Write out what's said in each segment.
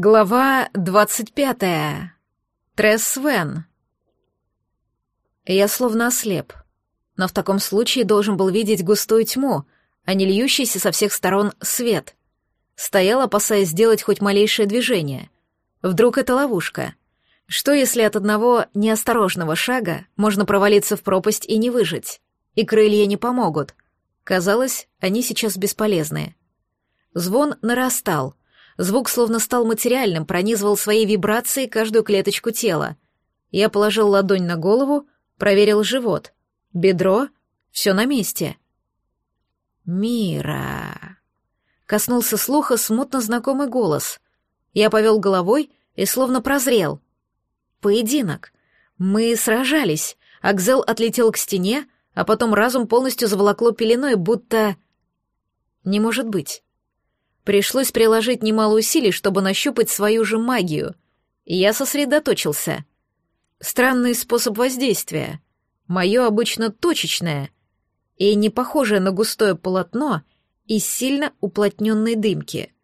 Глава двадцать пятая. Тресс Свен. Я словно ослеп, но в таком случае должен был видеть густую тьму, а не льющийся со всех сторон свет. Стоял, опасаясь сделать хоть малейшее движение. Вдруг это ловушка? Что, если от одного неосторожного шага можно провалиться в пропасть и не выжить? И крылья не помогут. Казалось, они сейчас бесполезны. Звон нарастал — Звук словно стал материальным, пронизывал своей вибрацией каждую клеточку тела. Я положил ладонь на голову, проверил живот. Бедро — все на месте. «Мира!» Коснулся слуха смутно знакомый голос. Я повел головой и словно прозрел. «Поединок. Мы сражались. Акзел отлетел к стене, а потом разум полностью заволокло пеленой, будто... Не может быть. Пришлось приложить немало усилий, чтобы нащупать свою же магию. Я сосредоточился. Странный способ воздействия. Мое обычно точечное и не похожее на густое полотно из сильно уплотненной дымки.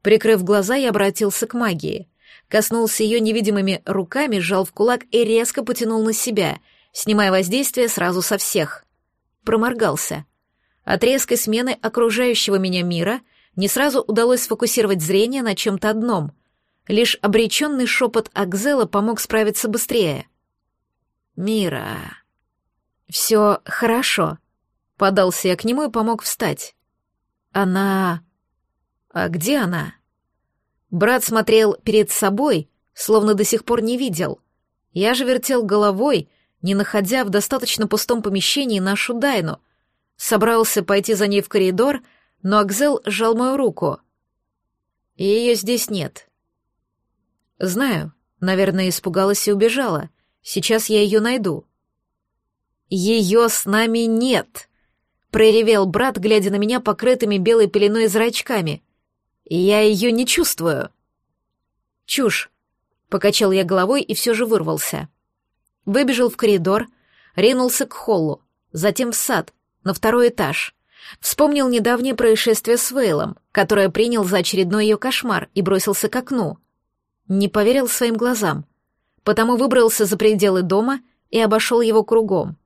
Прикрыв глаза, я обратился к магии. Коснулся ее невидимыми руками, сжал в кулак и резко потянул на себя, снимая воздействие сразу со всех. Проморгался. От резкой смены окружающего меня мира — не сразу удалось сфокусировать зрение на чем-то одном. Лишь обреченный шепот Акзела помог справиться быстрее. «Мира...» «Все хорошо», — подался я к нему и помог встать. «Она...» «А где она?» Брат смотрел перед собой, словно до сих пор не видел. Я же вертел головой, не находя в достаточно пустом помещении нашу Дайну. Собрался пойти за ней в коридор — но Акзел сжал мою руку. Ее здесь нет. Знаю, наверное, испугалась и убежала. Сейчас я ее найду. Ее с нами нет, проревел брат, глядя на меня покрытыми белой пеленой зрачками. Я ее не чувствую. Чушь. Покачал я головой и все же вырвался. Выбежал в коридор, ринулся к холлу, затем в сад, на второй этаж. Вспомнил недавнее происшествие с Вейлом, которое принял за очередной ее кошмар и бросился к окну. Не поверил своим глазам. Потому выбрался за пределы дома и обошел его кругом.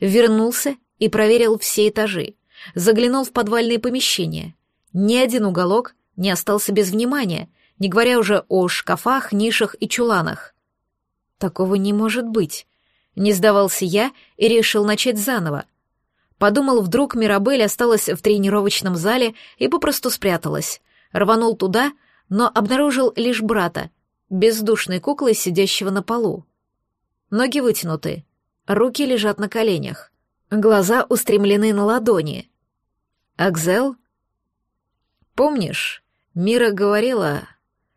Вернулся и проверил все этажи. Заглянул в подвальные помещения. Ни один уголок не остался без внимания, не говоря уже о шкафах, нишах и чуланах. Такого не может быть. Не сдавался я и решил начать заново, Подумал, вдруг Мирабель осталась в тренировочном зале и попросту спряталась. Рванул туда, но обнаружил лишь брата, бездушной куклой, сидящего на полу. Ноги вытянуты, руки лежат на коленях, глаза устремлены на ладони. «Акзел?» «Помнишь, Мира говорила,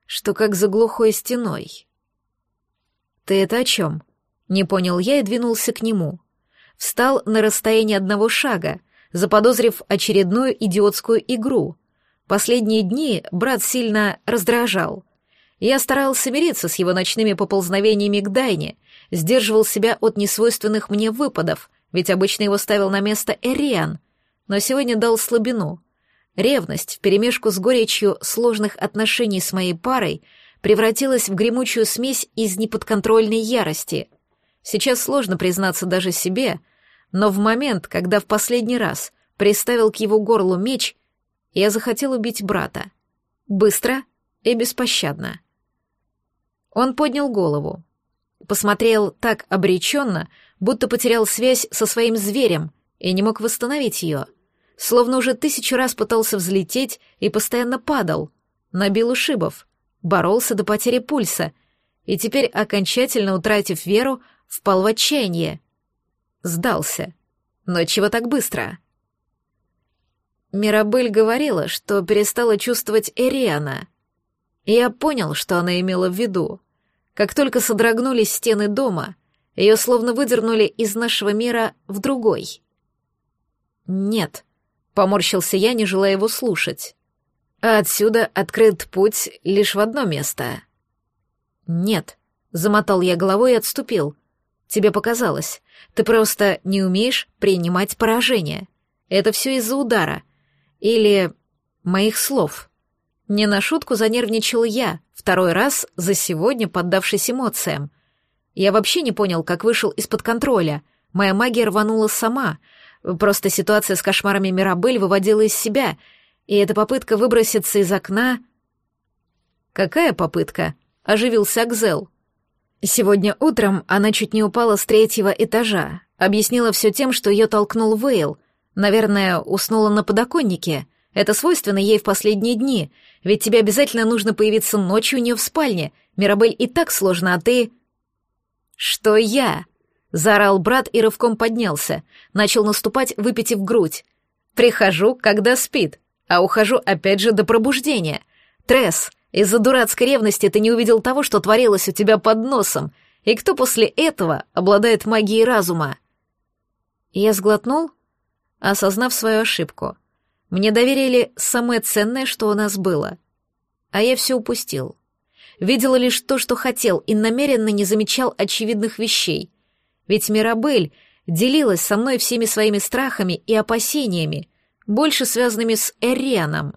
что как за глухой стеной?» «Ты это о чем?» — не понял я и двинулся к нему встал на расстоянии одного шага, заподозрив очередную идиотскую игру. Последние дни брат сильно раздражал. Я старался мириться с его ночными поползновениями к Дайне, сдерживал себя от несвойственных мне выпадов, ведь обычно его ставил на место Эриан, но сегодня дал слабину. Ревность вперемешку с горечью сложных отношений с моей парой превратилась в гремучую смесь из неподконтрольной ярости. Сейчас сложно признаться даже себе, но в момент, когда в последний раз приставил к его горлу меч, я захотел убить брата. Быстро и беспощадно. Он поднял голову. Посмотрел так обреченно, будто потерял связь со своим зверем и не мог восстановить ее. Словно уже тысячу раз пытался взлететь и постоянно падал, набил ушибов, боролся до потери пульса и теперь, окончательно утратив веру, впал в отчаяние. Сдался. Но чего так быстро? Мирабель говорила, что перестала чувствовать Эриана. Я понял, что она имела в виду. Как только содрогнулись стены дома, ее словно выдернули из нашего мира в другой. «Нет», — поморщился я, не желая его слушать. «А отсюда открыт путь лишь в одно место». «Нет», — замотал я головой и отступил. Тебе показалось. Ты просто не умеешь принимать поражение. Это все из-за удара. Или моих слов. Не на шутку занервничал я, второй раз за сегодня поддавшись эмоциям. Я вообще не понял, как вышел из-под контроля. Моя магия рванула сама. Просто ситуация с кошмарами Мирабель выводила из себя, и эта попытка выброситься из окна... «Какая попытка?» — оживился Акзел. Сегодня утром она чуть не упала с третьего этажа. Объяснила все тем, что ее толкнул Вейл. Наверное, уснула на подоконнике. Это свойственно ей в последние дни, ведь тебе обязательно нужно появиться ночью у нее в спальне. Мирабель и так сложно, а ты... «Что я?» — заорал брат и рывком поднялся. Начал наступать, выпитив грудь. «Прихожу, когда спит, а ухожу опять же до пробуждения. Тресс, из-за дурацкой ревности ты не увидел того, что творилось у тебя под носом, и кто после этого обладает магией разума?» Я сглотнул, осознав свою ошибку. Мне доверили самое ценное, что у нас было. А я все упустил. Видел лишь то, что хотел, и намеренно не замечал очевидных вещей. Ведь Мирабель делилась со мной всеми своими страхами и опасениями, больше связанными с Эрианом.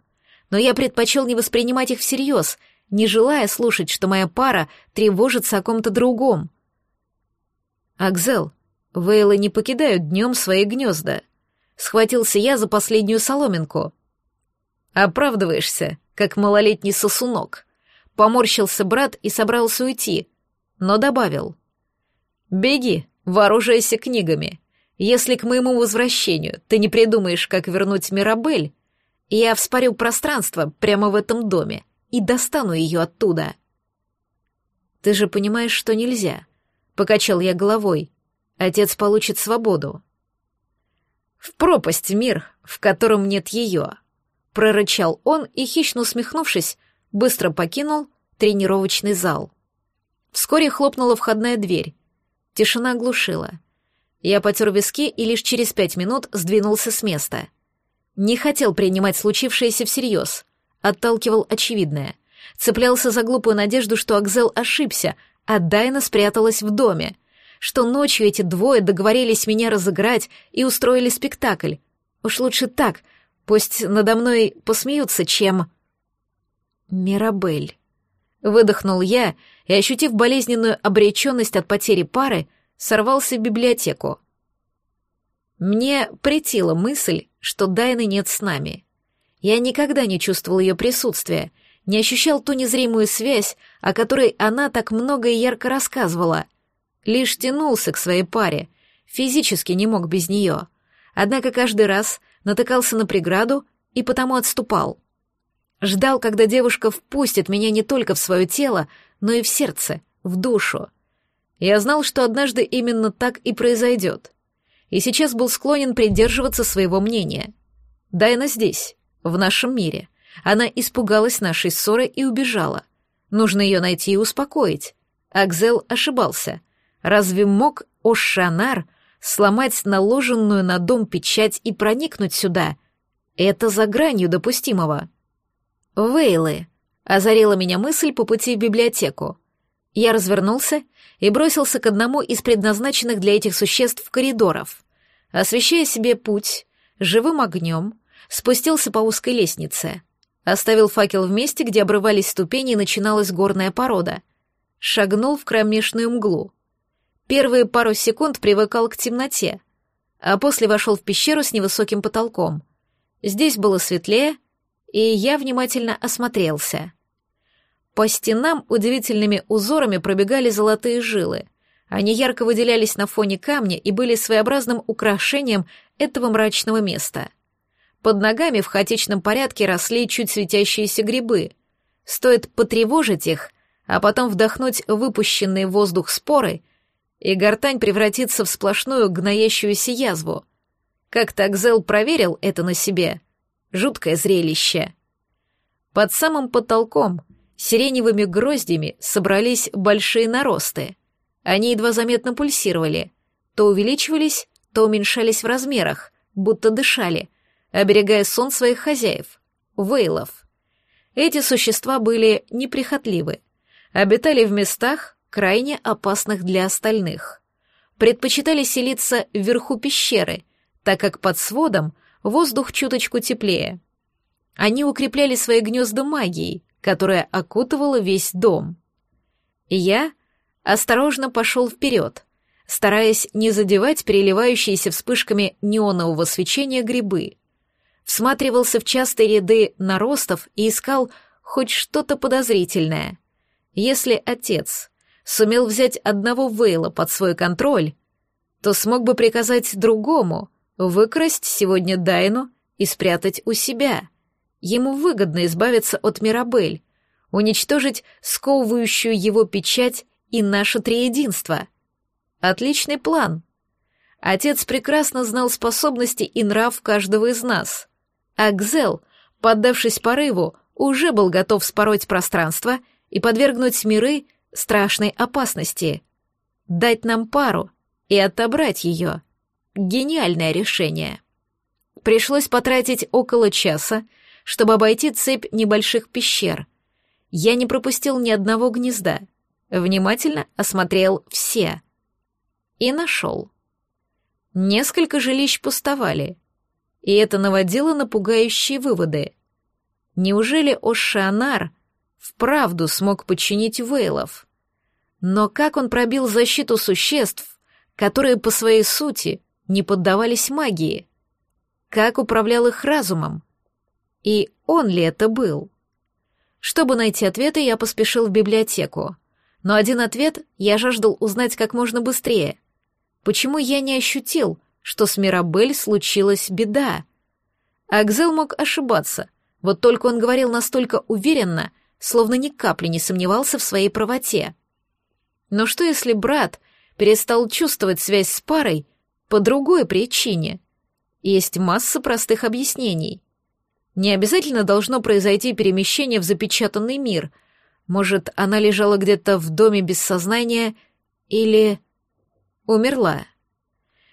Но я предпочел не воспринимать их всерьез, не желая слушать, что моя пара тревожится о ком-то другом. «Акзел, Вейлы не покидают днем свои гнезда», — схватился я за последнюю соломинку. «Оправдываешься, как малолетний сосунок», — поморщился брат и собрался уйти, но добавил. «Беги, вооружайся книгами. Если к моему возвращению ты не придумаешь, как вернуть Мирабель, я вспорю пространство прямо в этом доме и достану ее оттуда. Ты же понимаешь, что нельзя. Покачал я головой. Отец получит свободу. В пропасть мир, в котором нет ее. Прорычал он и, хищно усмехнувшись, быстро покинул тренировочный зал. Вскоре хлопнула входная дверь. Тишина оглушила. Я потер виски и лишь через пять минут сдвинулся с места — не хотел принимать случившееся всерьез, отталкивал очевидное. Цеплялся за глупую надежду, что Акзел ошибся, а Дайна спряталась в доме, что ночью эти двое договорились меня разыграть и устроили спектакль. Уж лучше так, пусть надо мной посмеются, чем... Мирабель. Выдохнул я и, ощутив болезненную обреченность от потери пары, сорвался в библиотеку. Мне претила мысль, что Дайны нет с нами. Я никогда не чувствовал ее присутствия, не ощущал ту незримую связь, о которой она так много и ярко рассказывала. Лишь тянулся к своей паре, физически не мог без нее. Однако каждый раз натыкался на преграду и потому отступал. Ждал, когда девушка впустит меня не только в свое тело, но и в сердце, в душу. Я знал, что однажды именно так и произойдет и сейчас был склонен придерживаться своего мнения. Дайна здесь, в нашем мире. Она испугалась нашей ссоры и убежала. Нужно ее найти и успокоить. Акзел ошибался. Разве мог Ошанар сломать наложенную на дом печать и проникнуть сюда? Это за гранью допустимого. Вейлы. Озарила меня мысль по пути в библиотеку. Я развернулся и бросился к одному из предназначенных для этих существ коридоров. Освещая себе путь живым огнем, спустился по узкой лестнице. Оставил факел в месте, где обрывались ступени и начиналась горная порода. Шагнул в кромешную мглу. Первые пару секунд привыкал к темноте, а после вошел в пещеру с невысоким потолком. Здесь было светлее, и я внимательно осмотрелся. По стенам удивительными узорами пробегали золотые жилы. Они ярко выделялись на фоне камня и были своеобразным украшением этого мрачного места. Под ногами в хаотичном порядке росли чуть светящиеся грибы. Стоит потревожить их, а потом вдохнуть выпущенный воздух споры, и гортань превратится в сплошную гноящуюся язву. Как-то проверил это на себе. Жуткое зрелище. Под самым потолком — сиреневыми гроздями собрались большие наросты. Они едва заметно пульсировали, то увеличивались, то уменьшались в размерах, будто дышали, оберегая сон своих хозяев, вейлов. Эти существа были неприхотливы, обитали в местах, крайне опасных для остальных. Предпочитали селиться вверху пещеры, так как под сводом воздух чуточку теплее. Они укрепляли свои гнезда магией, которая окутывала весь дом. Я осторожно пошел вперед, стараясь не задевать переливающиеся вспышками неонового свечения грибы. Всматривался в частые ряды наростов и искал хоть что-то подозрительное. Если отец сумел взять одного Вейла под свой контроль, то смог бы приказать другому выкрасть сегодня Дайну и спрятать у себя. Ему выгодно избавиться от Мирабель, уничтожить сковывающую его печать и наше триединство. Отличный план. Отец прекрасно знал способности и нрав каждого из нас. Акзел, поддавшись порыву, уже был готов спороть пространство и подвергнуть миры страшной опасности. Дать нам пару и отобрать ее. Гениальное решение. Пришлось потратить около часа, чтобы обойти цепь небольших пещер. Я не пропустил ни одного гнезда. Внимательно осмотрел все. И нашел. Несколько жилищ пустовали, и это наводило на пугающие выводы. Неужели Ошанар вправду смог подчинить Вейлов? Но как он пробил защиту существ, которые по своей сути не поддавались магии? Как управлял их разумом? И он ли это был? Чтобы найти ответы, я поспешил в библиотеку. Но один ответ я жаждал узнать как можно быстрее. Почему я не ощутил, что с Мирабель случилась беда? Акзел мог ошибаться, вот только он говорил настолько уверенно, словно ни капли не сомневался в своей правоте. Но что если брат перестал чувствовать связь с парой по другой причине? Есть масса простых объяснений. Не обязательно должно произойти перемещение в запечатанный мир. Может, она лежала где-то в доме без сознания или умерла.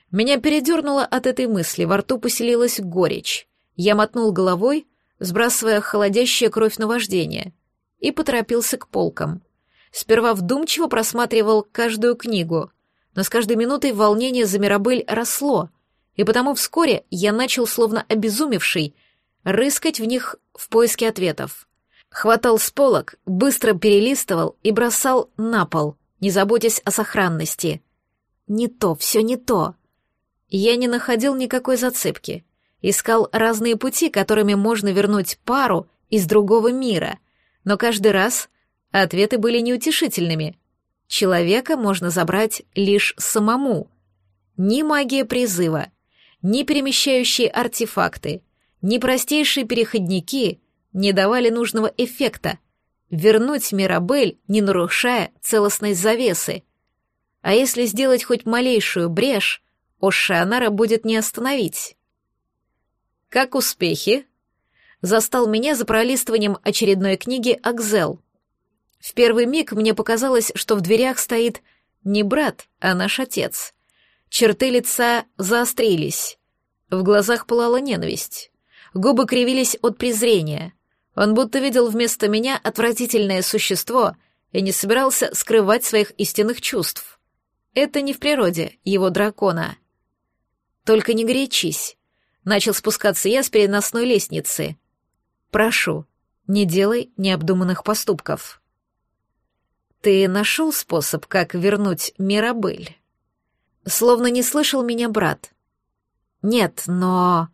Меня передернуло от этой мысли, во рту поселилась горечь. Я мотнул головой, сбрасывая холодящая кровь на вождение, и поторопился к полкам. Сперва вдумчиво просматривал каждую книгу, но с каждой минутой волнение за Мирабель росло, и потому вскоре я начал, словно обезумевший, рыскать в них в поиске ответов. Хватал с полок, быстро перелистывал и бросал на пол, не заботясь о сохранности. Не то, все не то. Я не находил никакой зацепки. Искал разные пути, которыми можно вернуть пару из другого мира, но каждый раз Ответы были неутешительными. Человека можно забрать лишь самому. Ни магия призыва, ни перемещающие артефакты, ни простейшие переходники не давали нужного эффекта. Вернуть Мирабель, не нарушая целостность завесы. А если сделать хоть малейшую брешь, Ошианара будет не остановить. «Как успехи?» Застал меня за пролистыванием очередной книги Акзел. В первый миг мне показалось, что в дверях стоит не брат, а наш отец. Черты лица заострились. В глазах пылала ненависть. Губы кривились от презрения. Он будто видел вместо меня отвратительное существо и не собирался скрывать своих истинных чувств. Это не в природе его дракона. Только не горячись. Начал спускаться я с переносной лестницы. Прошу, не делай необдуманных поступков. «Ты нашел способ, как вернуть Мирабель?» Словно не слышал меня брат. «Нет, но...»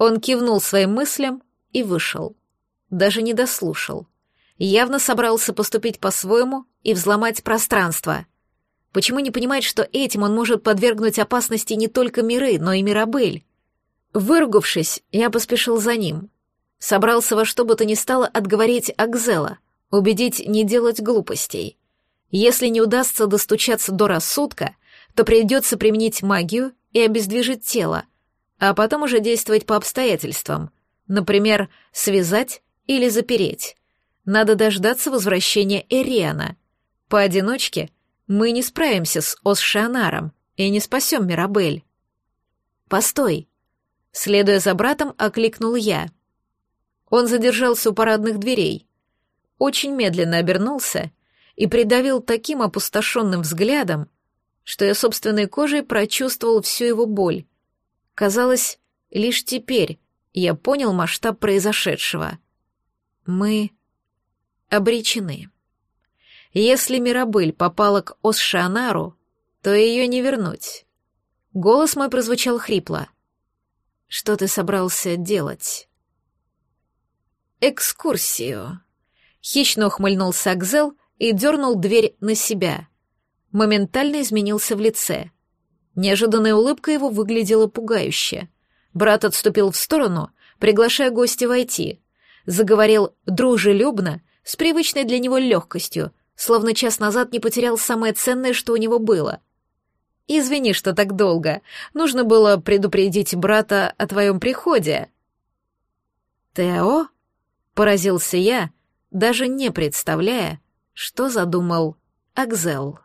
Он кивнул своим мыслям и вышел. Даже не дослушал. Явно собрался поступить по-своему и взломать пространство. Почему не понимать, что этим он может подвергнуть опасности не только миры, но и Мирабель? Выругавшись, я поспешил за ним. Собрался во что бы то ни стало отговорить Акзела — убедить не делать глупостей. Если не удастся достучаться до рассудка, то придется применить магию и обездвижить тело, а потом уже действовать по обстоятельствам, например, связать или запереть. Надо дождаться возвращения Эриана. Поодиночке мы не справимся с Осшанаром и не спасем Мирабель. «Постой!» Следуя за братом, окликнул я. Он задержался у парадных дверей, очень медленно обернулся и придавил таким опустошенным взглядом, что я собственной кожей прочувствовал всю его боль. Казалось, лишь теперь я понял масштаб произошедшего. Мы обречены. Если Мирабель попала к Осшанару, то ее не вернуть. Голос мой прозвучал хрипло. Что ты собрался делать? Экскурсию. Хищно ухмыльнулся Акзел и дернул дверь на себя. Моментально изменился в лице. Неожиданная улыбка его выглядела пугающе. Брат отступил в сторону, приглашая гостя войти. Заговорил дружелюбно, с привычной для него легкостью, словно час назад не потерял самое ценное, что у него было. «Извини, что так долго. Нужно было предупредить брата о твоем приходе». «Тео?» — поразился я, даже не представляя, что задумал Акзел.